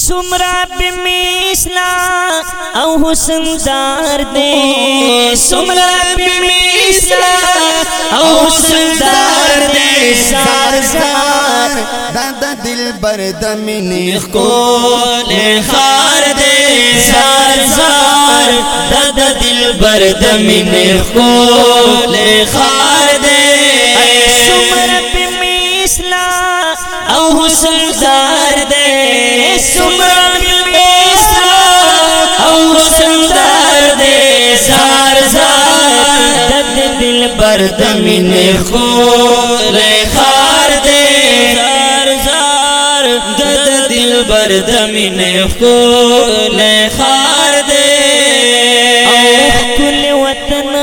سمرا بمیسنا حسن دار دے سمرا بمیسنا او حسن دار دے سازدار دادا دل بر کو لے خار دے سار دادا دل بر منیخ کو دے سمرا بمیسنا حسن دار دے سمران اسلام او سندار دے زار زار دد دل برد من خور خار دے زار زار دد دل برد من خور خار دے او کل وطن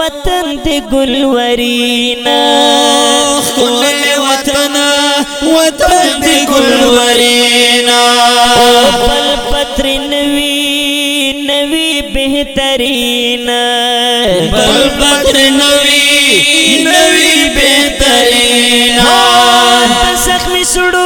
وطن دے گلورینا न बल पत्री नवी बहितरीन पत्रवी नवी बरीनी सुणो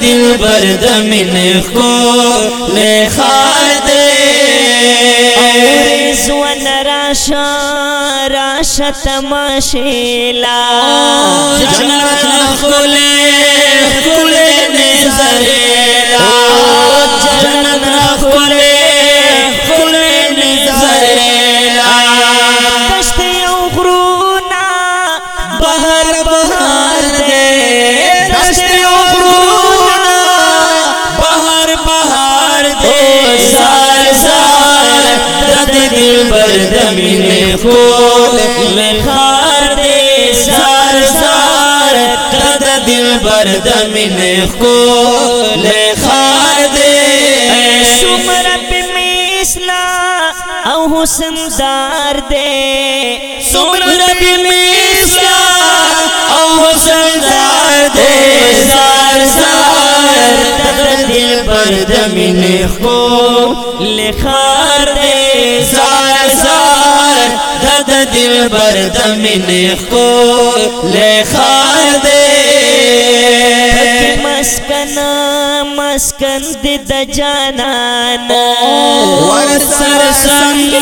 دل برد من خو له خار دې زون راشا راشا تماشیلا جنت خل خل نظر لا جنت خل درد من کول لخار دے سار سار تد دل برد من کول لخار دے سمر بی اسلا او حسن دار دے سمر بی اسلا او حسن دار دے سار سار تد دل برد من کول لخار سار سار د دل بر دمن کو لے خار دے مسکن مسکن د جانان ور سر سنگ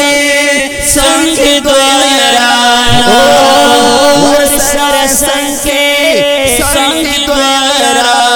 سنگ دو یاران ور سر سنگ سنگ دو یاران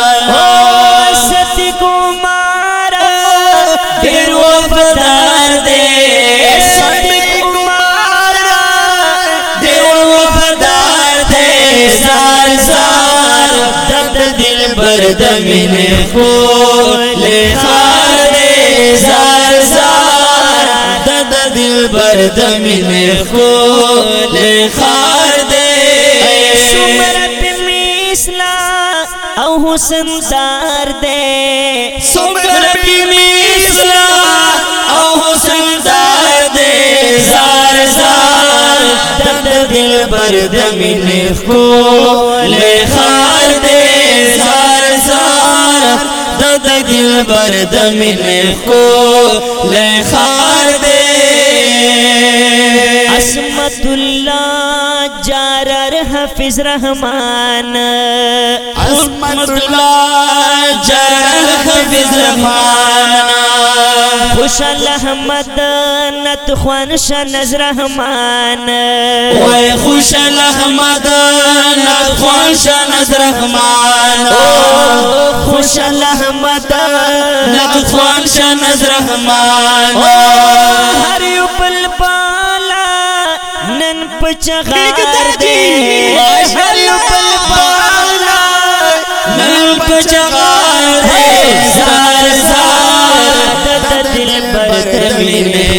پر دمن پھول خانے زار زار دد دل پر دمن پھول خار دے او حسن دار دے سمر میں اسلام او حسن دار دے زار زار دد دل دمین دمن لے خار دے زار د دل بر د من کو لخار دے عصمت اللہ جارر حافظ رحمان عصمت اللہ جارر حافظ رحمان خوشال احمد نت خوانش نظر رحمان وای خوشال احمد نت خوانش نظر رحمان خوشال احمد نت خوانش نظر رحمان هر یو بل بالا نن پچغار دی هر یو بل بالا نن پچغار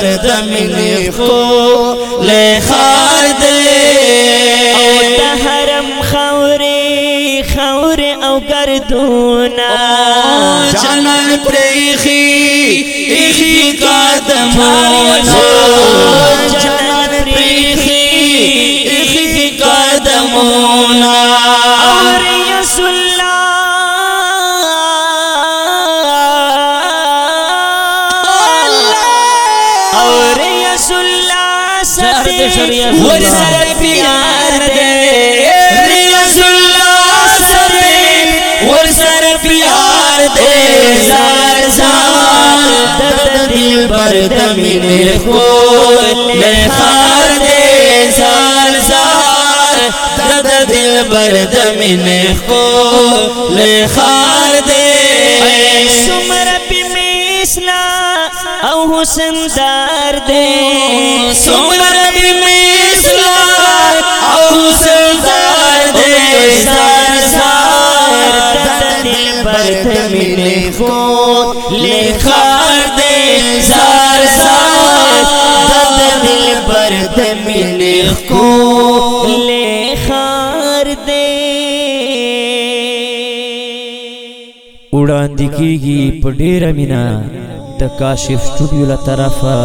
سر دمن خو له خار دې او د حرم خوري خور او گردونا جان پرېخي اخي قدمونه اور رسول اللہ ر سر پیار گے ری اللہ مر سر پیار دے دیسار جا دد دل پر دمین خور میں خار دے دیسار دد دل پر دمین خور لے خار دے سمر پی میں او حسن دار دے سمر بی مثلا او حسن دار دے زار زار دردی برد من خود لکھار دے زار زار دردی برد من خود لکھار دے وړاندې کیږي په ډیره مینا د کاشف سټوډیو له طرفه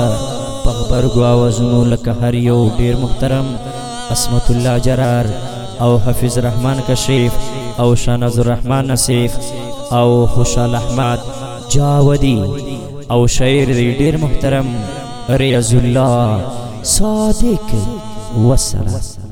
په خبرګو آوازونو لکه هر یو ډیر محترم اسمت الله جرار او حفیظ رحمان کشیف او شاناز الرحمن نصیف او خوشال احمد جاودی او شاعر ډیر محترم ریاض الله صادق وسره